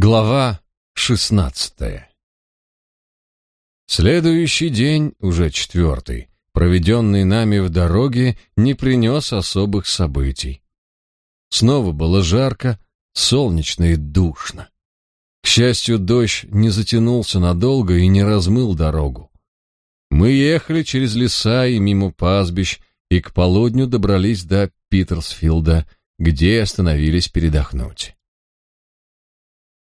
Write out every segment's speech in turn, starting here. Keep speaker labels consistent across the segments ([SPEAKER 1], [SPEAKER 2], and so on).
[SPEAKER 1] Глава шестнадцатая Следующий день, уже четвертый, проведенный нами в дороге, не принес особых событий. Снова было жарко, солнечно и душно. К счастью, дождь не затянулся надолго и не размыл дорогу. Мы ехали через леса и мимо пастбищ, и к полудню добрались до Питерсфилда, где остановились передохнуть.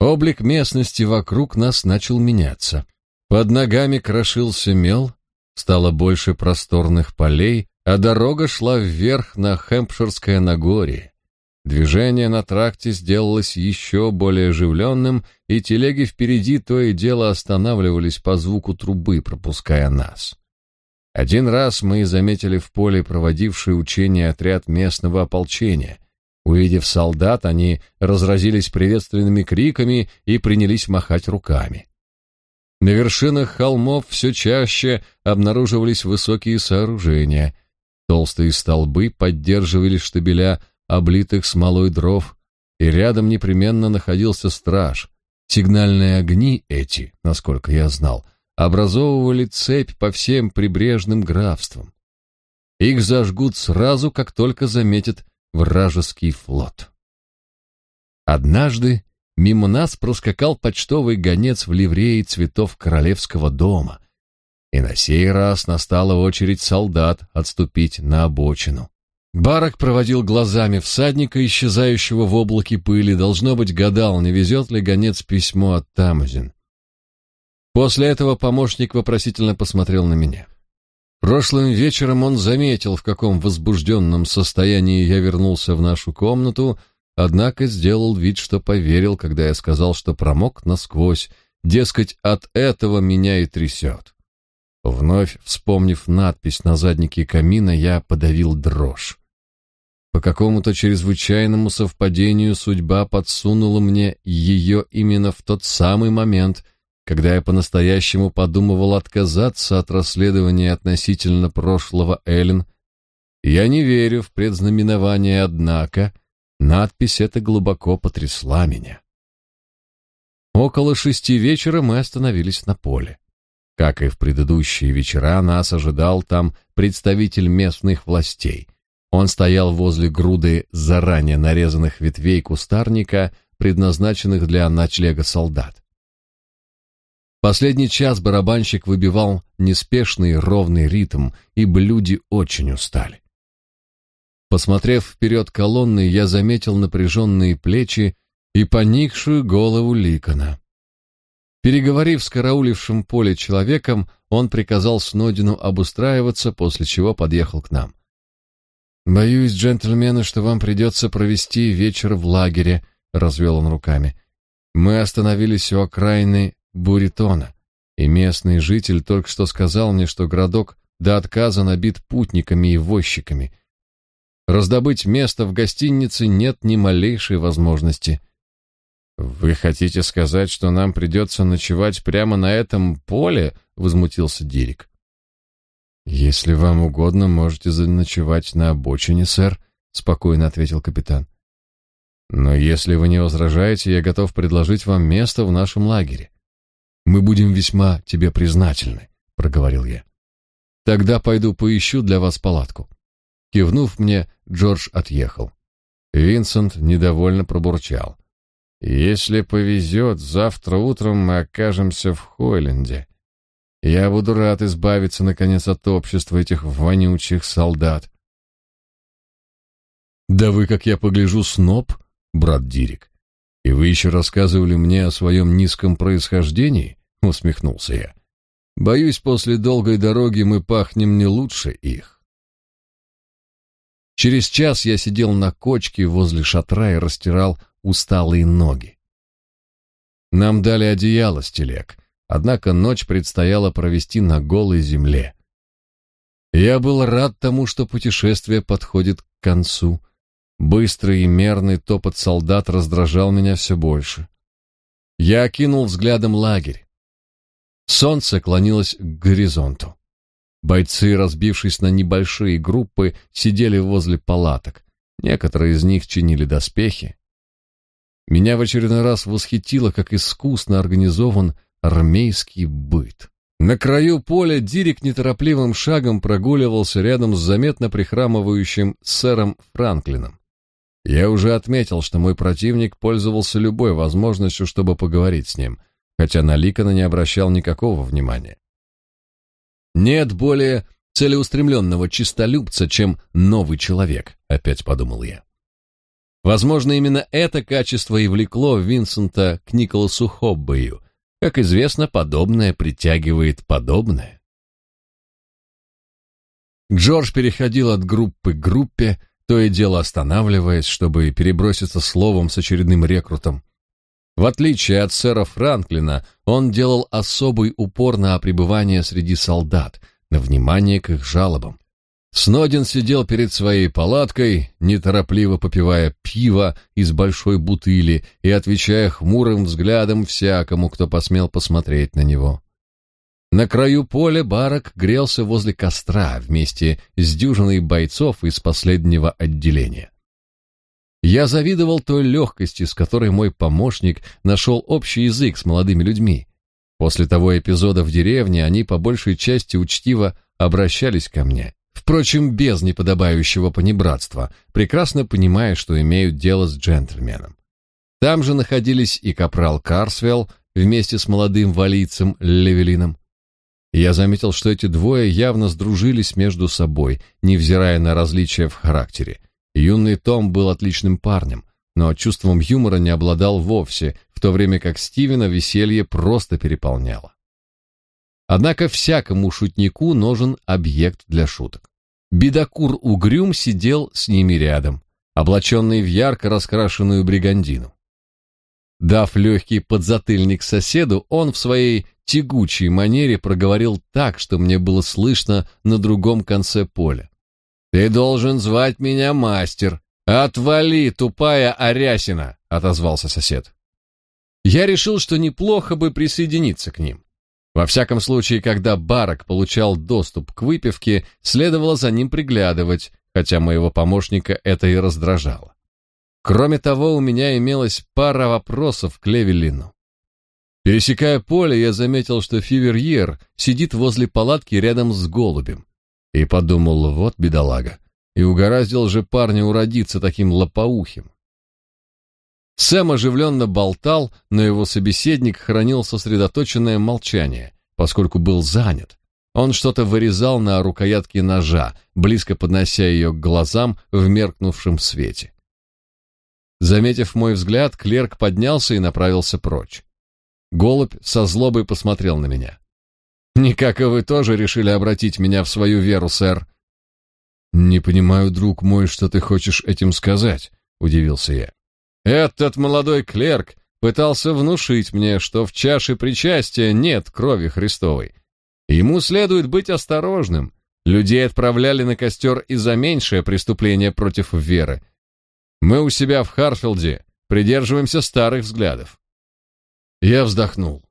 [SPEAKER 1] Облик местности вокруг нас начал меняться. Под ногами крошился мел, стало больше просторных полей, а дорога шла вверх на Хэмпширское Нагорье. Движение на тракте сделалось еще более оживленным, и телеги впереди то и дело останавливались по звуку трубы, пропуская нас. Один раз мы заметили в поле проводивший учение отряд местного ополчения. Увидев солдат, они разразились приветственными криками и принялись махать руками. На вершинах холмов все чаще обнаруживались высокие сооружения. Толстые столбы поддерживали штабеля облитых смолой дров, и рядом непременно находился страж. Сигнальные огни эти, насколько я знал, образовывали цепь по всем прибрежным графствам. Их зажгут сразу, как только заметят вражеский флот. Однажды мимо нас проскакал почтовый гонец в ливрее цветов королевского дома, и на сей раз настала очередь солдат отступить на обочину. Барак проводил глазами всадника, исчезающего в облаке пыли, должно быть, гадал, не везет ли гонец письмо от Тамазин. После этого помощник вопросительно посмотрел на меня. Прошлым вечером он заметил, в каком возбужденном состоянии я вернулся в нашу комнату, однако сделал вид, что поверил, когда я сказал, что промок насквозь, дескать, от этого меня и трясет. Вновь вспомнив надпись на заднике камина, я подавил дрожь. По какому-то чрезвычайному совпадению судьба подсунула мне ее именно в тот самый момент, когда я по-настоящему подумывал отказаться от расследования относительно прошлого Эллен, я не верю в предзнаменование, однако надпись эта глубоко потрясла меня. Около шести вечера мы остановились на поле. Как и в предыдущие вечера, нас ожидал там представитель местных властей. Он стоял возле груды заранее нарезанных ветвей кустарника, предназначенных для ночлега солдат. Последний час барабанщик выбивал неспешный ровный ритм, и люди очень устали. Посмотрев вперед колонны, я заметил напряженные плечи и поникшую голову Ликона. Переговорив с караулившим поле человеком, он приказал Снодину обустраиваться, после чего подъехал к нам. «Боюсь, джентльмены, что вам придется провести вечер в лагере», — развел он руками. «Мы остановились у окраины Буритона, и местный житель только что сказал мне, что городок до отказа набит путниками и возчиками. Раздобыть место в гостинице нет ни малейшей возможности. Вы хотите сказать, что нам придется ночевать прямо на этом поле? возмутился Дирик. Если вам угодно, можете заночевать на обочине, сэр, спокойно ответил капитан. Но если вы не возражаете, я готов предложить вам место в нашем лагере. Мы будем весьма тебе признательны, проговорил я. Тогда пойду поищу для вас палатку. Кивнув мне, Джордж отъехал. Винсент недовольно пробурчал: "Если повезет, завтра утром мы окажемся в Хойленде. Я буду рад избавиться наконец от общества этих вонючих солдат". Да вы, как я погляжу, сноб, брат Дирик. И вы еще рассказывали мне о своем низком происхождении, усмехнулся я. Боюсь, после долгой дороги мы пахнем не лучше их. Через час я сидел на кочке возле шатра и растирал усталые ноги. Нам дали одеяло с телег, однако ночь предстояло провести на голой земле. Я был рад тому, что путешествие подходит к концу. Быстрый и мерный топот солдат раздражал меня все больше. Я окинул взглядом лагерь. Солнце клонилось к горизонту. Бойцы, разбившись на небольшие группы, сидели возле палаток. Некоторые из них чинили доспехи. Меня в очередной раз восхитило, как искусно организован армейский быт. На краю поля Дирик неторопливым шагом прогуливался рядом с заметно прихрамывающим сэром Франклином. Я уже отметил, что мой противник пользовался любой возможностью, чтобы поговорить с ним, хотя на Ликона не обращал никакого внимания. Нет более целеустремленного чистолюбца, чем новый человек, опять подумал я. Возможно, именно это качество и влекло Винсента к Николасу Хоббею. Как известно, подобное притягивает подобное. Джордж переходил от группы к группе, то и дело останавливаясь, чтобы переброситься словом с очередным рекрутом. В отличие от сэра Франклина, он делал особый упор на пребывание среди солдат, на внимание к их жалобам. Снодин сидел перед своей палаткой, неторопливо попивая пиво из большой бутыли и отвечая хмурым взглядом всякому, кто посмел посмотреть на него. На краю поля барак грелся возле костра вместе с дюжиной бойцов из последнего отделения. Я завидовал той легкости, с которой мой помощник нашел общий язык с молодыми людьми. После того эпизода в деревне они по большей части учтиво обращались ко мне, впрочем, без неподобающего понебратства, прекрасно понимая, что имеют дело с джентльменом. Там же находились и капрал Карсвелл вместе с молодым валийцем Левелином, я заметил, что эти двое явно сдружились между собой, невзирая на различия в характере. Юный Том был отличным парнем, но чувством юмора не обладал вовсе, в то время как Стивена веселье просто переполняло. Однако всякому шутнику нужен объект для шуток. Бедокур Угрюм сидел с ними рядом, облаченный в ярко раскрашенную бригандину. Дав легкий подзатыльник соседу, он в своей тягучей манере проговорил так, что мне было слышно на другом конце поля. «Ты должен звать меня мастер. Отвали, тупая Арясина!» — отозвался сосед. Я решил, что неплохо бы присоединиться к ним. Во всяком случае, когда Барак получал доступ к выпивке, следовало за ним приглядывать, хотя моего помощника это и раздражало. Кроме того, у меня имелась пара вопросов к Левелину. Пересекая поле, я заметил, что Фиверьер сидит возле палатки рядом с голубем. И подумал, вот бедолага. И угораздил же парня уродиться таким лопоухим. Сэм оживленно болтал, но его собеседник хранил сосредоточенное молчание, поскольку был занят. Он что-то вырезал на рукоятке ножа, близко поднося ее к глазам в меркнувшем свете. Заметив мой взгляд, клерк поднялся и направился прочь. Голубь со злобой посмотрел на меня. «Никак и вы тоже решили обратить меня в свою веру, сэр». «Не понимаю, друг мой, что ты хочешь этим сказать», — удивился я. «Этот молодой клерк пытался внушить мне, что в чаше причастия нет крови Христовой. Ему следует быть осторожным. Людей отправляли на костер и за меньшее преступление против веры. Мы у себя в Харфилде придерживаемся старых взглядов. Я вздохнул.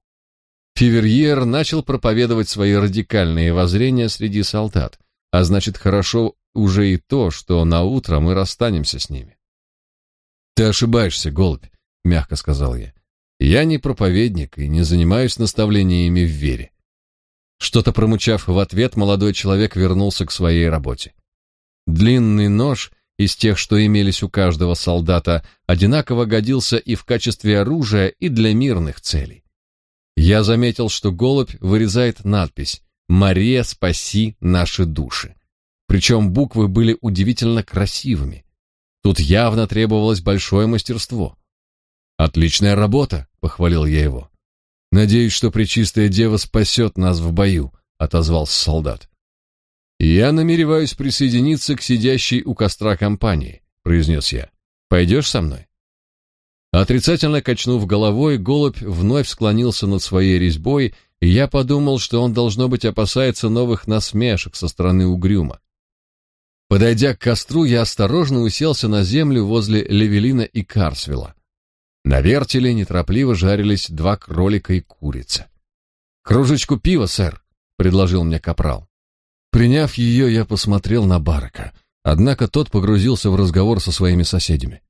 [SPEAKER 1] Фиверьер начал проповедовать свои радикальные воззрения среди солдат, а значит, хорошо уже и то, что на утро мы расстанемся с ними. Ты ошибаешься, голубь, мягко сказал я. Я не проповедник и не занимаюсь наставлениями в вере. Что-то промычав в ответ, молодой человек вернулся к своей работе. Длинный нож из тех, что имелись у каждого солдата, одинаково годился и в качестве оружия, и для мирных целей. Я заметил, что голубь вырезает надпись «Мария, спаси наши души». Причем буквы были удивительно красивыми. Тут явно требовалось большое мастерство. «Отличная работа», — похвалил я его. «Надеюсь, что Пречистая Дева спасет нас в бою», — отозвался солдат. «Я намереваюсь присоединиться к сидящей у костра компании», — произнес я. «Пойдешь со мной?» Отрицательно качнув головой, голубь вновь склонился над своей резьбой, и я подумал, что он, должно быть, опасается новых насмешек со стороны угрюма. Подойдя к костру, я осторожно уселся на землю возле Левелина и Карсвилла. На вертеле неторопливо жарились два кролика и курица. «Кружечку пива, сэр», — предложил мне капрал. Приняв ее, я посмотрел на Барака, однако тот погрузился в разговор со своими соседями.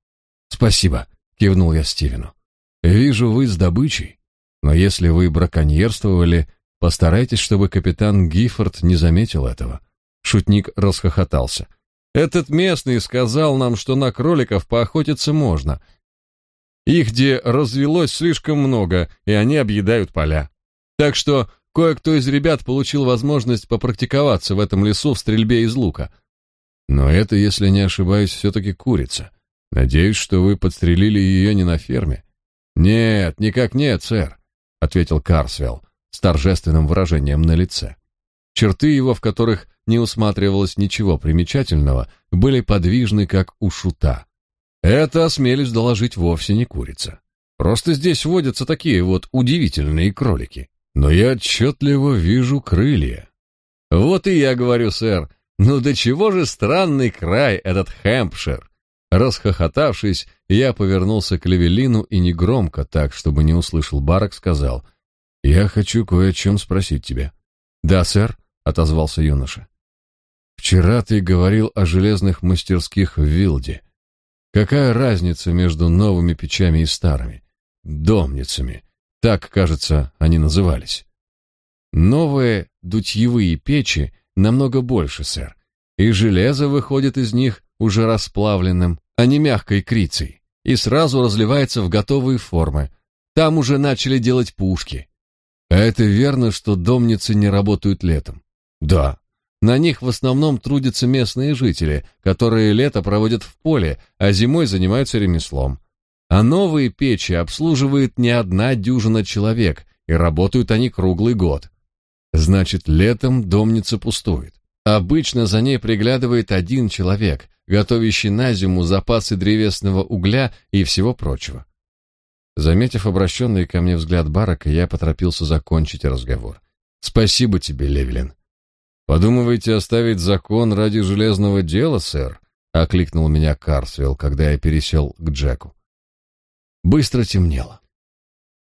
[SPEAKER 1] «Спасибо», — кивнул я Стивену. Вижу, вы с добычей, но если вы браконьерствовали, постарайтесь, чтобы капитан Гиффорд не заметил этого. Шутник расхохотался. Этот местный сказал нам, что на кроликов поохотиться можно. Их где развелось слишком много, и они объедают поля. Так что кое-кто из ребят получил возможность попрактиковаться в этом лесу в стрельбе из лука. Но это, если не ошибаюсь, все-таки курица. Надеюсь, что вы подстрелили ее не на ферме. Нет, никак нет, сэр, ответил Карсвелл с торжественным выражением на лице. Черты его, в которых не усматривалось ничего примечательного, были подвижны, как у шута. Это, осмелюсь доложить, вовсе не курица. Просто здесь водятся такие вот удивительные кролики. Но я отчетливо вижу крылья. Вот и я говорю, сэр, ну до чего же странный край этот Хэмпшир. Расхохотавшись, я повернулся к Левелину и негромко, так, чтобы не услышал Барак, сказал, «Я хочу кое о чем спросить тебя». «Да, сэр», — отозвался юноша. «Вчера ты говорил о железных мастерских в Вилде. Какая разница между новыми печами и старыми? Домницами. Так, кажется, они назывались». «Новые дутьевые печи намного больше, сэр, и железо выходит из них уже расплавленным, а не мягкой крицей, и сразу разливается в готовые формы. Там уже начали делать пушки. А это верно, что домницы не работают летом? Да. На них в основном трудятся местные жители, которые лето проводят в поле, а зимой занимаются ремеслом. А новые печи обслуживает не одна дюжина человек, и работают они круглый год. Значит, летом домница пустует. Обычно за ней приглядывает один человек, готовящий на зиму запасы древесного угля и всего прочего. Заметив обращенный ко мне взгляд Барака, я поторопился закончить разговор. «Спасибо тебе, Левелин». «Подумываете оставить закон ради железного дела, сэр?» — окликнул меня Карсвелл, когда я пересел к Джеку. Быстро темнело.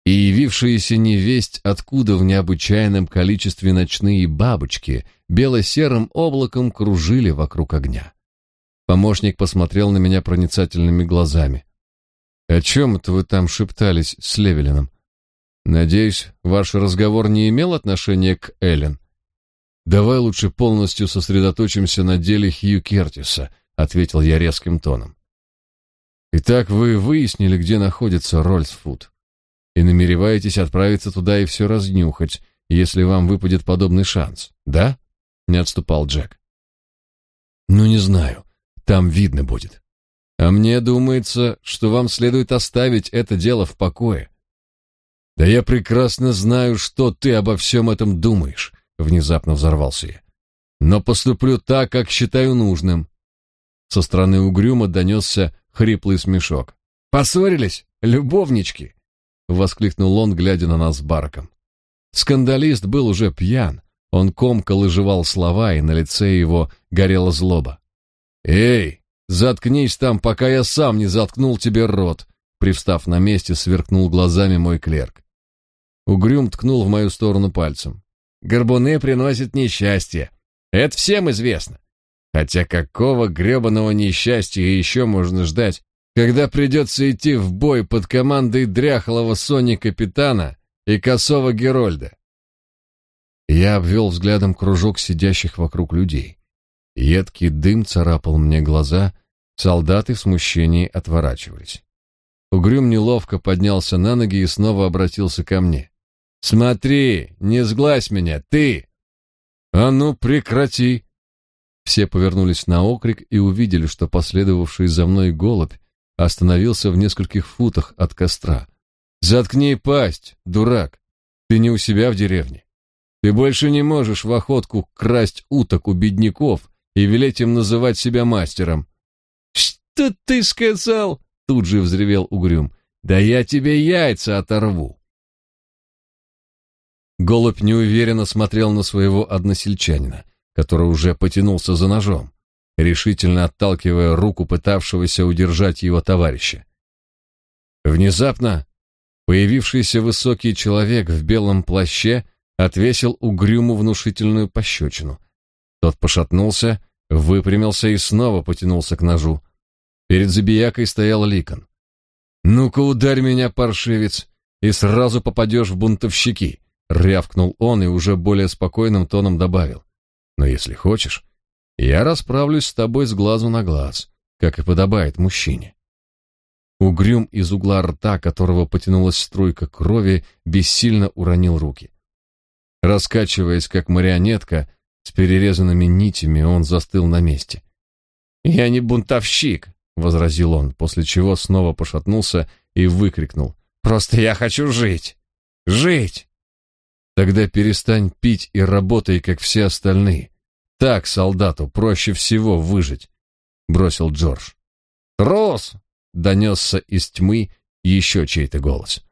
[SPEAKER 1] И явившиеся невесть, откуда в необычайном количестве ночные бабочки бело-серым облаком кружили вокруг огня. Помощник посмотрел на меня проницательными глазами. «О чем это вы там шептались с Левелином? Надеюсь, ваш разговор не имел отношения к Эллен?» «Давай лучше полностью сосредоточимся на деле Хью Кертиса», — ответил я резким тоном. «Итак, вы выяснили, где находится Рольсфуд, и намереваетесь отправиться туда и все разнюхать, если вам выпадет подобный шанс, да?» — не отступал Джек. «Ну, не знаю. Там видно будет. А мне думается, что вам следует оставить это дело в покое. Да я прекрасно знаю, что ты обо всем этом думаешь, внезапно взорвался я. Но поступлю так, как считаю нужным. Со стороны угрюма донесся хриплый смешок. Поссорились, любовнички, воскликнул он, глядя на нас с Бараком. Скандалист был уже пьян. Он комкал и жевал слова, и на лице его горела злоба. «Эй, заткнись там, пока я сам не заткнул тебе рот!» Привстав на месте, сверкнул глазами мой клерк. Угрюм ткнул в мою сторону пальцем. «Горбуны приносят несчастье. Это всем известно. Хотя какого гребаного несчастья еще можно ждать, когда придется идти в бой под командой дряхлого Сони-капитана и косого Герольда?» Я обвел взглядом кружок сидящих вокруг людей. Едкий дым царапал мне глаза, солдаты в смущении отворачивались. Угрюм неловко поднялся на ноги и снова обратился ко мне. «Смотри, не сглазь меня, ты!» «А ну, прекрати!» Все повернулись на окрик и увидели, что последовавший за мной голубь остановился в нескольких футах от костра. «Заткни пасть, дурак! Ты не у себя в деревне. Ты больше не можешь в охотку красть уток у бедняков и велеть им называть себя мастером. «Что ты сказал?» — тут же взревел Угрюм. «Да я тебе яйца оторву!» Голубь неуверенно смотрел на своего односельчанина, который уже потянулся за ножом, решительно отталкивая руку пытавшегося удержать его товарища. Внезапно появившийся высокий человек в белом плаще отвесил Угрюму внушительную пощечину. Тот пошатнулся выпрямился и снова потянулся к ножу. Перед забиякой стоял Ликон. «Ну-ка ударь меня, паршивец, и сразу попадешь в бунтовщики», — рявкнул он и уже более спокойным тоном добавил. «Но если хочешь, я расправлюсь с тобой с глазу на глаз, как и подобает мужчине». Угрюм из угла рта, которого потянулась струйка крови, бессильно уронил руки. Раскачиваясь, как марионетка, с перерезанными нитями, он застыл на месте. «Я не бунтовщик», — возразил он, после чего снова пошатнулся и выкрикнул. «Просто я хочу жить! Жить!» «Тогда перестань пить и работай, как все остальные. Так солдату проще всего выжить», — бросил Джордж. «Трос!» донесся из тьмы еще чей-то голос.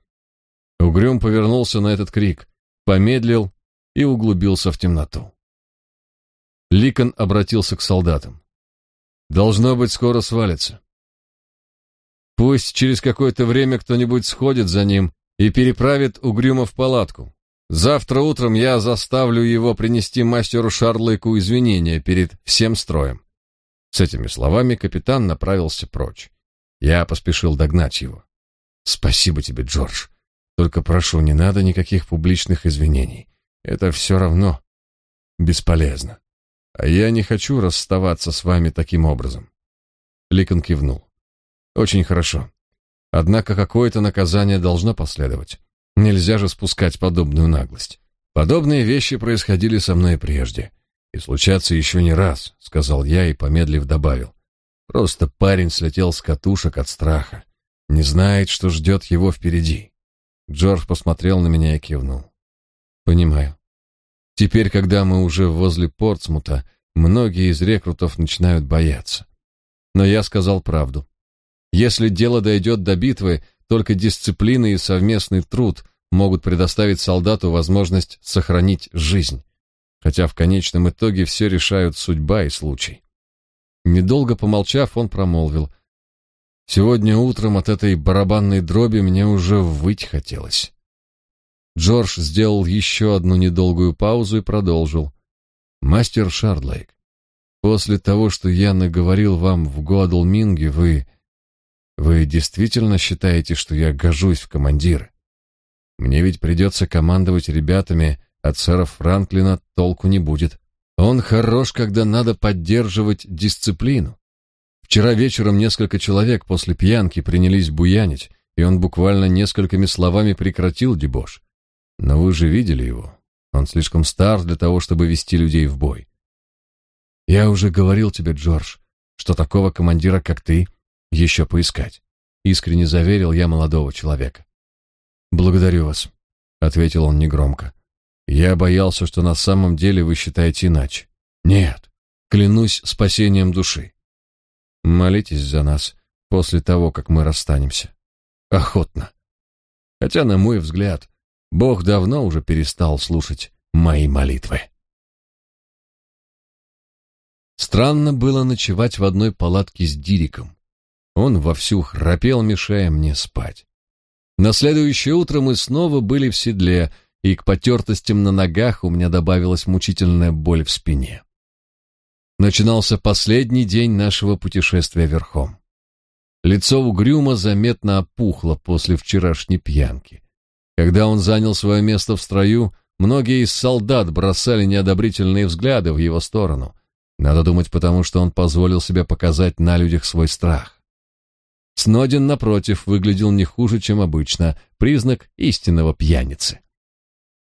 [SPEAKER 1] Угрюм повернулся на этот крик, помедлил и углубился в темноту. Ликон обратился к солдатам. «Должно быть, скоро свалится. Пусть через какое-то время кто-нибудь сходит за ним и переправит Угрюма в палатку. Завтра утром я заставлю его принести мастеру Шарлыку извинения перед всем строем». С этими словами капитан направился прочь. Я поспешил догнать его. Спасибо тебе, Джордж. Только прошу, не надо никаких публичных извинений. Это все равно бесполезно. А я не хочу расставаться с вами таким образом. Ликон кивнул. Очень хорошо. Однако какое-то наказание должно последовать. Нельзя же спускать подобную наглость. Подобные вещи происходили со мной прежде и случатся еще не раз, сказал я и помедлив добавил. Просто парень слетел с катушек от страха. Не знает, что ждет его впереди. Джордж посмотрел на меня и кивнул. Понимаю. Теперь, когда мы уже возле Портсмута, многие из рекрутов начинают бояться. Но я сказал правду. Если дело дойдет до битвы, только дисциплина и совместный труд могут предоставить солдату возможность сохранить жизнь. Хотя в конечном итоге все решают судьба и случай. Недолго помолчав, он промолвил. «Сегодня утром от этой барабанной дроби мне уже выть хотелось». Джордж сделал еще одну недолгую паузу и продолжил. «Мастер Шардлейк, после того, что я наговорил вам в Гуадалминге, вы... Вы действительно считаете, что я гожусь в командиры? Мне ведь придется командовать ребятами, от сэра Франклина толку не будет». Он хорош, когда надо поддерживать дисциплину. Вчера вечером несколько человек после пьянки принялись буянить, и он буквально несколькими словами прекратил дебош. Но вы же видели его. Он слишком стар для того, чтобы вести людей в бой. Я уже говорил тебе, Джордж, что такого командира, как ты, еще поискать. Искренне заверил я молодого человека. Благодарю вас, ответил он негромко. Я боялся, что на самом деле вы считаете иначе. Нет, клянусь спасением души. Молитесь за нас после того, как мы расстанемся. Охотно. Хотя, на мой взгляд, Бог давно уже перестал слушать мои молитвы. Странно было ночевать в одной палатке с Дириком. Он вовсю храпел, мешая мне спать. На следующее утро мы снова были в седле, и к потертостям на ногах у меня добавилась мучительная боль в спине. Начинался последний день нашего путешествия верхом. Лицо угрюмо заметно опухло после вчерашней пьянки. Когда он занял свое место в строю, многие из солдат бросали неодобрительные взгляды в его сторону. Надо думать, потому что он позволил себе показать на людях свой страх. Снодин, напротив, выглядел не хуже, чем обычно, признак истинного пьяницы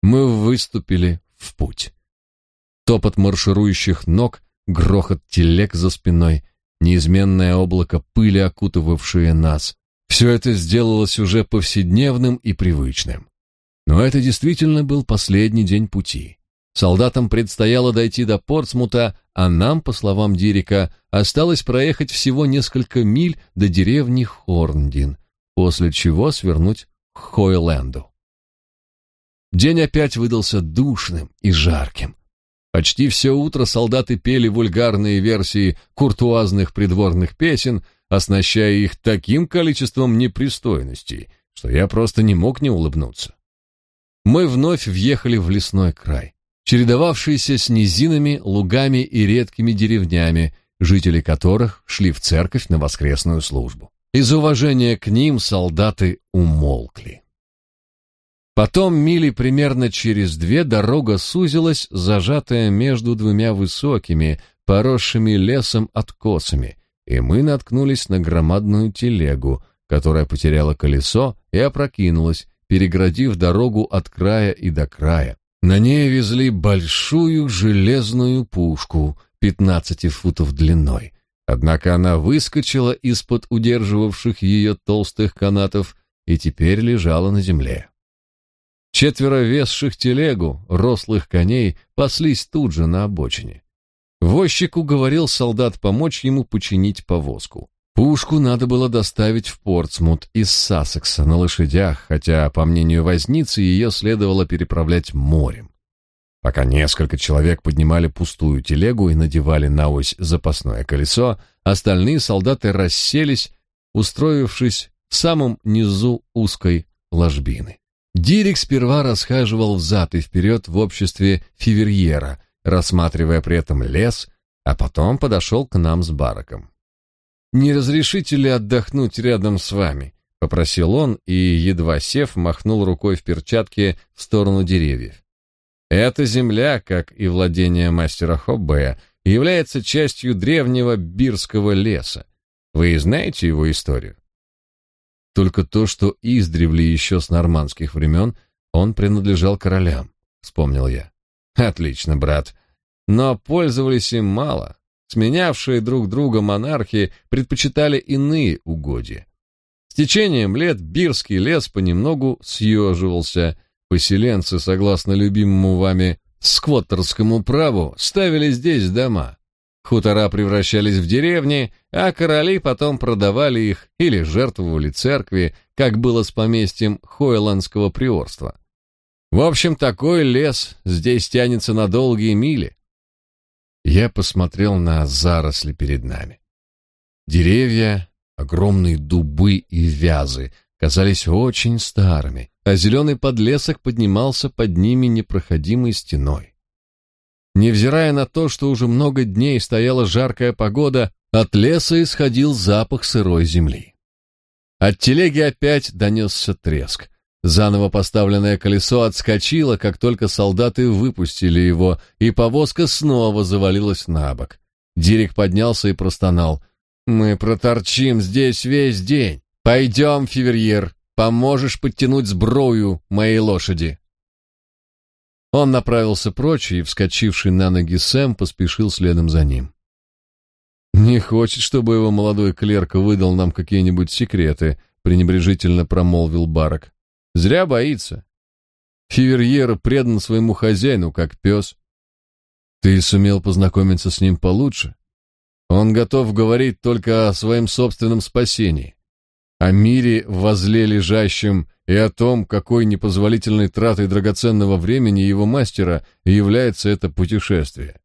[SPEAKER 1] мы выступили в путь. Топот марширующих ног, грохот телег за спиной, неизменное облако пыли, окутывавшее нас. Все это сделалось уже повседневным и привычным. Но это действительно был последний день пути. Солдатам предстояло дойти до Портсмута, а нам, по словам Дирика, осталось проехать всего несколько миль до деревни Хорндин, после чего свернуть к Хойленду. День опять выдался душным и жарким. Почти все утро солдаты пели вульгарные версии куртуазных придворных песен, оснащая их таким количеством непристойностей, что я просто не мог не улыбнуться. Мы вновь въехали в лесной край, чередовавшийся с низинами, лугами и редкими деревнями, жители которых шли в церковь на воскресную службу. Из уважения к ним солдаты умолкли. Потом мили примерно через две дорога сузилась, зажатая между двумя высокими, поросшими лесом откосами, и мы наткнулись на громадную телегу, которая потеряла колесо и опрокинулась, переградив дорогу от края и до края. На ней везли большую железную пушку, 15 футов длиной. Однако она выскочила из-под удерживавших ее толстых канатов и теперь лежала на земле. Четверо весших телегу, рослых коней, паслись тут же на обочине. Возчик уговорил солдат помочь ему починить повозку. Пушку надо было доставить в Портсмут из Сассекса на лошадях, хотя, по мнению возницы, ее следовало переправлять морем. Пока несколько человек поднимали пустую телегу и надевали на ось запасное колесо, остальные солдаты расселись, устроившись в самом низу узкой ложбины. Дирик сперва расхаживал взад и вперед в обществе фиверьера, рассматривая при этом лес, а потом подошел к нам с бараком. «Не разрешите ли отдохнуть рядом с вами?» — попросил он и, едва сев, махнул рукой в перчатке в сторону деревьев. «Эта земля, как и владение мастера Хоббея, является частью древнего бирского леса. Вы знаете его историю?» Только то, что издревле еще с нормандских времен он принадлежал королям, вспомнил я. Отлично, брат. Но пользовались им мало. Сменявшие друг друга монархи предпочитали иные угодья. С течением лет Бирский лес понемногу съеживался. Поселенцы, согласно любимому вами сквоттерскому праву, ставили здесь дома. Хутора превращались в деревни, а короли потом продавали их или жертвовали церкви, как было с поместьем Хойландского приорства. В общем, такой лес здесь тянется на долгие мили. Я посмотрел на заросли перед нами. Деревья, огромные дубы и вязы казались очень старыми, а зеленый подлесок поднимался под ними непроходимой стеной. Невзирая на то, что уже много дней стояла жаркая погода, от леса исходил запах сырой земли. От телеги опять донесся треск. Заново поставленное колесо отскочило, как только солдаты выпустили его, и повозка снова завалилась на бок. Дирик поднялся и простонал. «Мы проторчим здесь весь день. Пойдем, Фиверьер, поможешь подтянуть сброю моей лошади». Он направился прочь, и, вскочивший на ноги Сэм, поспешил следом за ним. «Не хочет, чтобы его молодой клерк выдал нам какие-нибудь секреты», пренебрежительно промолвил Барак. Зря боится. Фиверьер предан своему хозяину, как пес. Ты сумел познакомиться с ним получше? Он готов говорить только о своем собственном спасении, о мире возле лежащем и о том, какой непозволительной тратой драгоценного времени его мастера является это путешествие.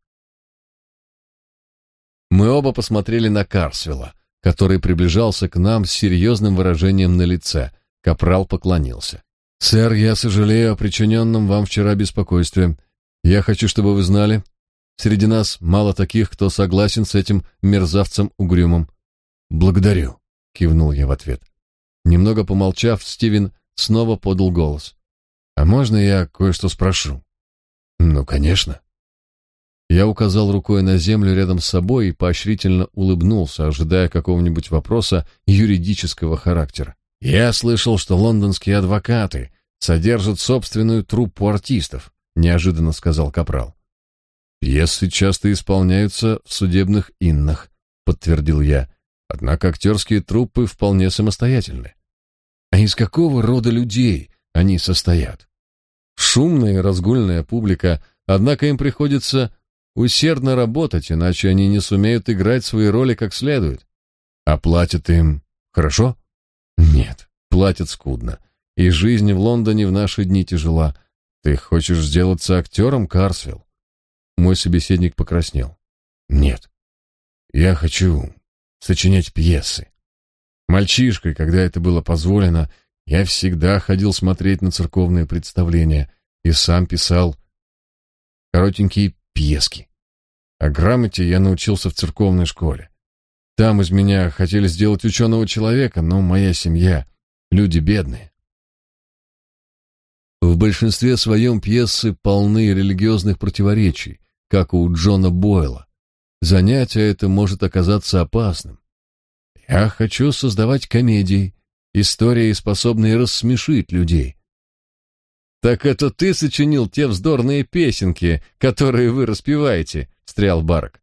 [SPEAKER 1] Мы оба посмотрели на Карсвелла, который приближался к нам с серьезным выражением на лице — Капрал поклонился. «Сэр, я сожалею о причиненном вам вчера беспокойстве. Я хочу, чтобы вы знали, среди нас мало таких, кто согласен с этим мерзавцем угрюмым». «Благодарю», — кивнул я в ответ. Немного помолчав, Стивен снова подал голос. «А можно я кое-что спрошу?» «Ну, конечно». Я указал рукой на землю рядом с собой и поощрительно улыбнулся, ожидая какого-нибудь вопроса юридического характера. Я слышал, что лондонские адвокаты содержат собственную труппу артистов, неожиданно сказал капрал. Пьесы часто исполняются в судебных иннах, подтвердил я. Однако актерские труппы вполне самостоятельны. А из какого рода людей они состоят? Шумная и разгульная публика, однако им приходится усердно работать, иначе они не сумеют играть свои роли как следует. А платят им хорошо? Нет, платят скудно. И жизнь в Лондоне в наши дни тяжела. Ты хочешь сделаться актером, Карсвилл? Мой собеседник покраснел. Нет. Я хочу сочинять пьесы. Мальчишкой, когда это было позволено, я всегда ходил смотреть на церковные представления и сам писал коротенькие пьески. А грамоте я научился в церковной школе. Там из меня хотели сделать ученого человека, но моя семья — люди бедные. В большинстве своем пьесы полны религиозных противоречий, как у Джона Бойла. Занятие это может оказаться опасным. Я хочу создавать комедии, истории, способные рассмешить людей. Так это ты сочинил те вздорные песенки, которые вы распеваете, встрял Барк.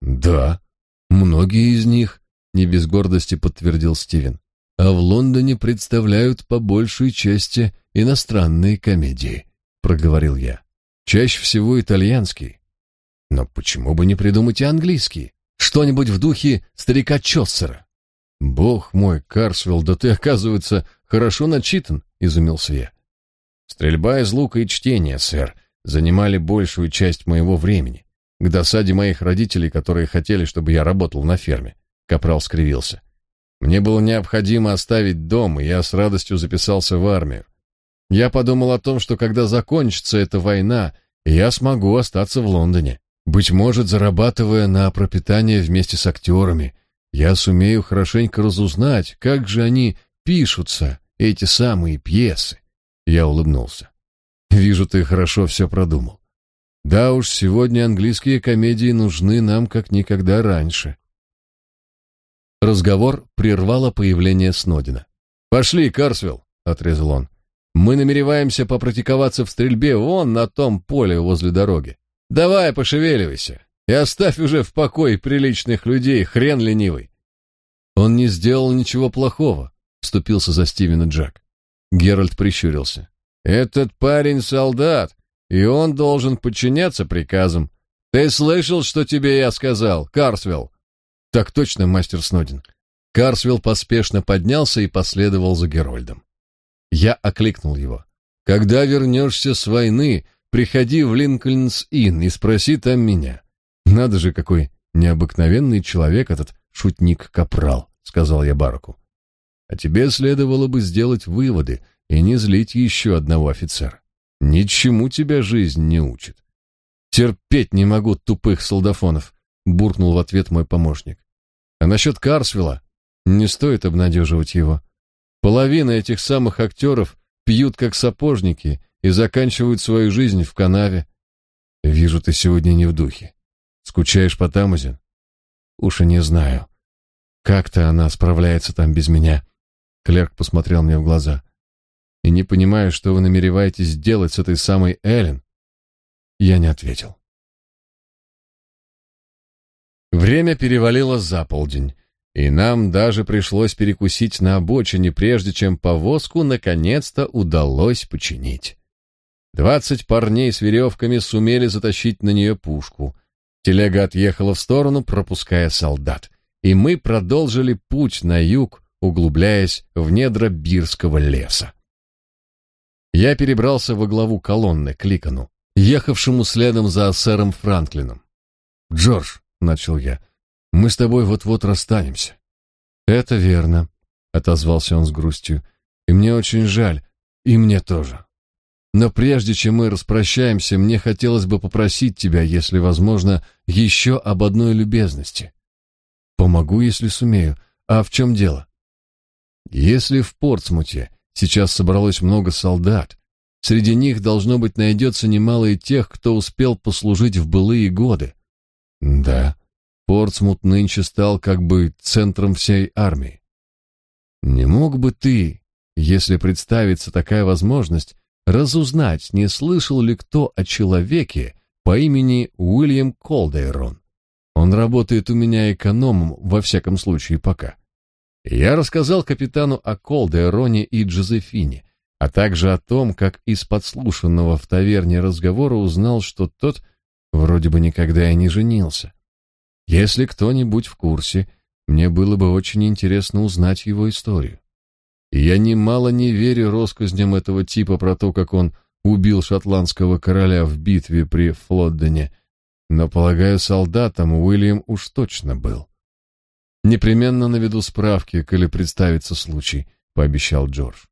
[SPEAKER 1] Да, многие из них, не без гордости подтвердил Стивен. А в Лондоне представляют по большей части иностранные комедии, проговорил я. Чаще всего итальянские. Но почему бы не придумать и английские? Что-нибудь в духе старика Чоссера. Бог мой, Карсвелл, да ты, оказывается, хорошо начитан, изумился я. Стрельба из лука и чтение, сэр, занимали большую часть моего времени. К досаде моих родителей, которые хотели, чтобы я работал на ферме. Капрал скривился. Мне было необходимо оставить дом, и я с радостью записался в армию. Я подумал о том, что когда закончится эта война, я смогу остаться в Лондоне. Быть может, зарабатывая на пропитание вместе с актерами, я сумею хорошенько разузнать, как же они пишутся, эти самые пьесы. Я улыбнулся. Вижу, ты хорошо все продумал. Да уж, сегодня английские комедии нужны нам как никогда раньше. Разговор прервало появление Снодина. «Пошли, Карсвелл!» — отрезал он. «Мы намереваемся попрактиковаться в стрельбе вон на том поле возле дороги. Давай, пошевеливайся и оставь уже в покое приличных людей, хрен ленивый. Он не сделал ничего плохого, вступился за Стивена Джек. Геральт прищурился. Этот парень солдат, и он должен подчиняться приказам. Ты слышал, что тебе я сказал, Карсвелл? Так точно, мастер Снодин. Карсвелл поспешно поднялся и последовал за Герольдом. Я окликнул его. Когда вернешься с войны, приходи в Линкольнс-Инн и спроси там меня. Надо же, какой необыкновенный человек этот шутник-капрал, сказал я Бараку. А тебе следовало бы сделать выводы и не злить еще одного офицера. Ничему тебя жизнь не учит. Терпеть не могу тупых солдафонов, буркнул в ответ мой помощник. А насчет Карсвилла не стоит обнадеживать его. Половина этих самых актеров пьют как сапожники и заканчивают свою жизнь в канаве. Вижу, ты сегодня не в духе. Скучаешь по Тамузин? Уж и не знаю. Как-то она справляется там без меня. Клерк посмотрел мне в глаза. И не понимаю, что вы намереваетесь сделать с этой самой Эллен. Я не ответил. Время перевалило за полдень, и нам даже пришлось перекусить на обочине, прежде чем повозку наконец-то удалось починить. Двадцать парней с веревками сумели затащить на нее пушку. Телега отъехала в сторону, пропуская солдат. И мы продолжили путь на юг, углубляясь в недра Бирского леса. Я перебрался во главу колонны к Ликону, ехавшему следом за сэром Франклином. «Джордж», — начал я, — «мы с тобой вот-вот расстанемся». «Это верно», — отозвался он с грустью, — «и мне очень жаль, и мне тоже». Но прежде чем мы распрощаемся, мне хотелось бы попросить тебя, если возможно, еще об одной любезности. Помогу, если сумею. А в чем дело? Если в Портсмуте сейчас собралось много солдат, среди них должно быть найдется немало и тех, кто успел послужить в былые годы. Да, Портсмут нынче стал как бы центром всей армии. Не мог бы ты, если представится такая возможность, разузнать, не слышал ли кто о человеке по имени Уильям Колдейрон. Он работает у меня экономом, во всяком случае, пока. Я рассказал капитану о Колдейроне и Джозефине, а также о том, как из подслушанного в таверне разговора узнал, что тот вроде бы никогда и не женился. Если кто-нибудь в курсе, мне было бы очень интересно узнать его историю. Я немало не верю россказням этого типа про то, как он убил шотландского короля в битве при Флоддене, но, полагаю, солдатом Уильям уж точно был. Непременно наведу справки, коли представится случай, пообещал Джордж.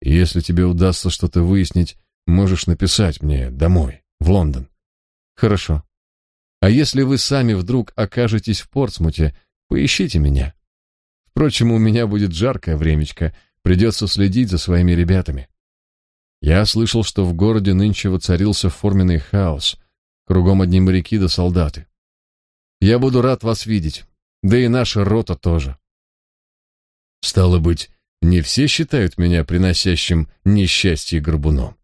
[SPEAKER 1] если тебе удастся что-то выяснить, можешь написать мне домой, в Лондон. Хорошо. А если вы сами вдруг окажетесь в Портсмуте, Поищите меня. Впрочем, у меня будет жаркое времечко, придется следить за своими ребятами. Я слышал, что в городе нынче воцарился форменный хаос, кругом одни моряки да солдаты. Я буду рад вас видеть, да и наша рота тоже. Стало быть, не все считают меня приносящим несчастье горбуном.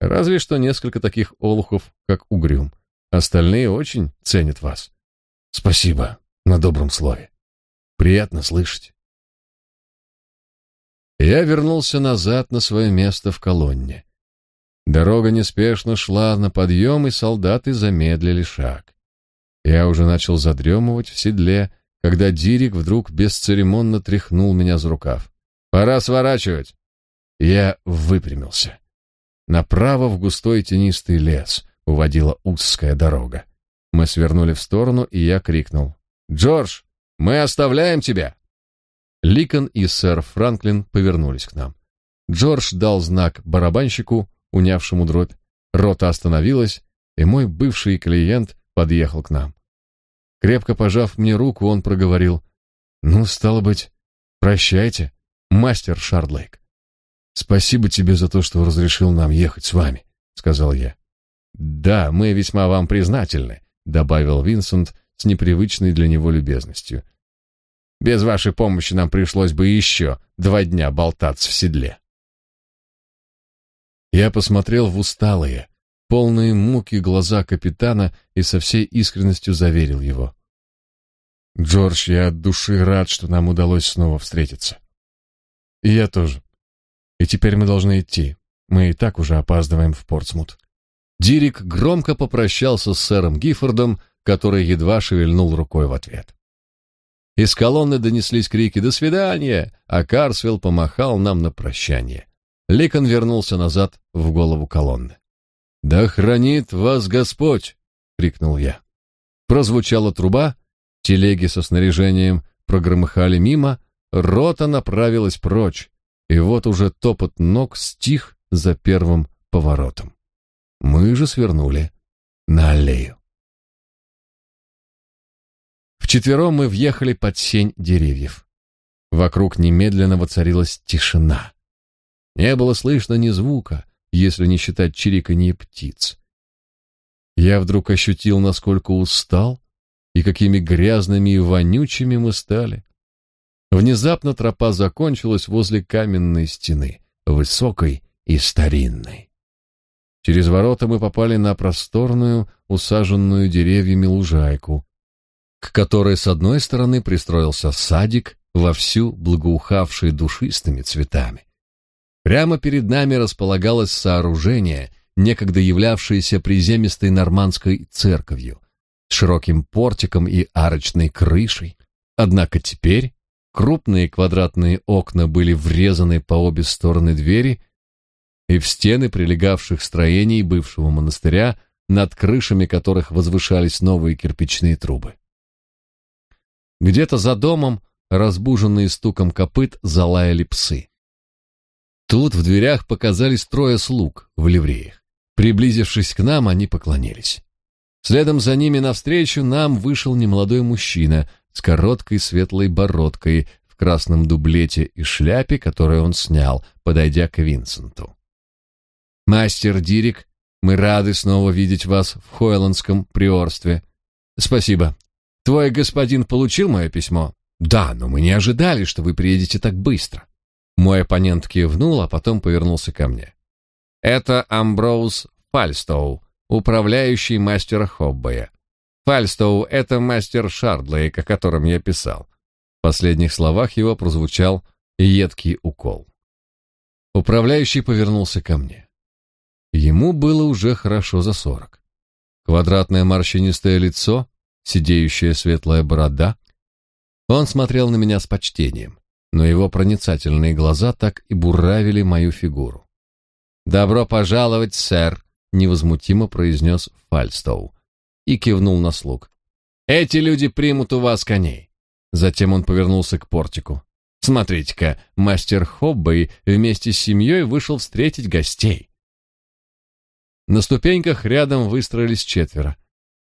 [SPEAKER 1] Разве что несколько таких олухов, как Угрюм. Остальные очень ценят вас. Спасибо на добром слове. Приятно слышать. Я вернулся назад на свое место в колонне. Дорога неспешно шла на подъем, и солдаты замедлили шаг. Я уже начал задремывать в седле, когда Дирик вдруг бесцеремонно тряхнул меня за рукав. «Пора сворачивать!» Я выпрямился. Направо в густой тенистый лес уводила узкая дорога. Мы свернули в сторону, и я крикнул. «Джордж, мы оставляем тебя!» Ликон и сэр Франклин повернулись к нам. Джордж дал знак барабанщику, унявшему дробь. Рота остановилась, и мой бывший клиент подъехал к нам. Крепко пожав мне руку, он проговорил. «Ну, стало быть, прощайте, мастер Шардлейк. Спасибо тебе за то, что разрешил нам ехать с вами», — сказал я. «Да, мы весьма вам признательны», — добавил Винсент с непривычной для него любезностью. Без вашей помощи нам пришлось бы еще два дня болтаться в седле. Я посмотрел в усталые, полные муки глаза капитана и со всей искренностью заверил его. «Джордж, я от души рад, что нам удалось снова встретиться. И я тоже. И теперь мы должны идти. Мы и так уже опаздываем в Портсмут». Дирик громко попрощался с сэром Гиффордом, который едва шевельнул рукой в ответ. Из колонны донеслись крики «До свидания!», а Карсвелл помахал нам на прощание. Ликон вернулся назад в голову колонны. «Да хранит вас Господь!» — крикнул я. Прозвучала труба, телеги со снаряжением прогромыхали мимо, рота направилась прочь, и вот уже топот ног стих за первым поворотом. Мы же свернули на аллею. Вчетвером мы въехали под сень деревьев. Вокруг немедленно воцарилась тишина. Не было слышно ни звука, если не считать чириканье птиц. Я вдруг ощутил, насколько устал и какими грязными и вонючими мы стали. Внезапно тропа закончилась возле каменной стены, высокой и старинной. Через ворота мы попали на просторную, усаженную деревьями лужайку, к которой с одной стороны пристроился садик, вовсю благоухавший душистыми цветами. Прямо перед нами располагалось сооружение, некогда являвшееся приземистой нормандской церковью, с широким портиком и арочной крышей. Однако теперь крупные квадратные окна были врезаны по обе стороны двери, и в стены прилегавших строений бывшего монастыря, над крышами которых возвышались новые кирпичные трубы. Где-то за домом, разбуженные стуком копыт, залаяли псы. Тут в дверях показались трое слуг в ливреях. Приблизившись к нам, они поклонились. Следом за ними навстречу нам вышел немолодой мужчина с короткой светлой бородкой в красном дублете и шляпе, которую он снял, подойдя к Винсенту. «Мастер Дирик, мы рады снова видеть вас в Хойландском приорстве. Спасибо. Твой господин получил мое письмо? Да, но мы не ожидали, что вы приедете так быстро. Мой оппонент кивнул, а потом повернулся ко мне. Это Амброуз Фальстоу, управляющий мастера Хоббея. Фальстоу — это мастер Шардлейк, о котором я писал. В последних словах его прозвучал едкий укол. Управляющий повернулся ко мне. Ему было уже хорошо за сорок. Квадратное морщинистое лицо, сидеющая светлая борода. Он смотрел на меня с почтением, но его проницательные глаза так и буравили мою фигуру. «Добро пожаловать, сэр», — невозмутимо произнес Фальстоу и кивнул на слуг. «Эти люди примут у вас коней». Затем он повернулся к портику. «Смотрите-ка, мастер Хоббей вместе с семьей вышел встретить гостей». На ступеньках рядом выстроились четверо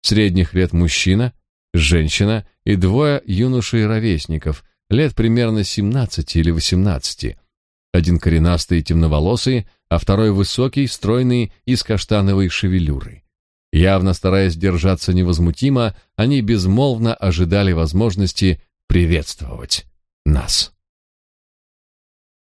[SPEAKER 1] средних лет мужчина, женщина и двое юношей-ровесников, лет примерно 17 или 18. Один коренастый и темноволосый, а второй высокий, стройный и с каштановой шевелюрой. Явно стараясь держаться невозмутимо, они безмолвно ожидали возможности приветствовать нас.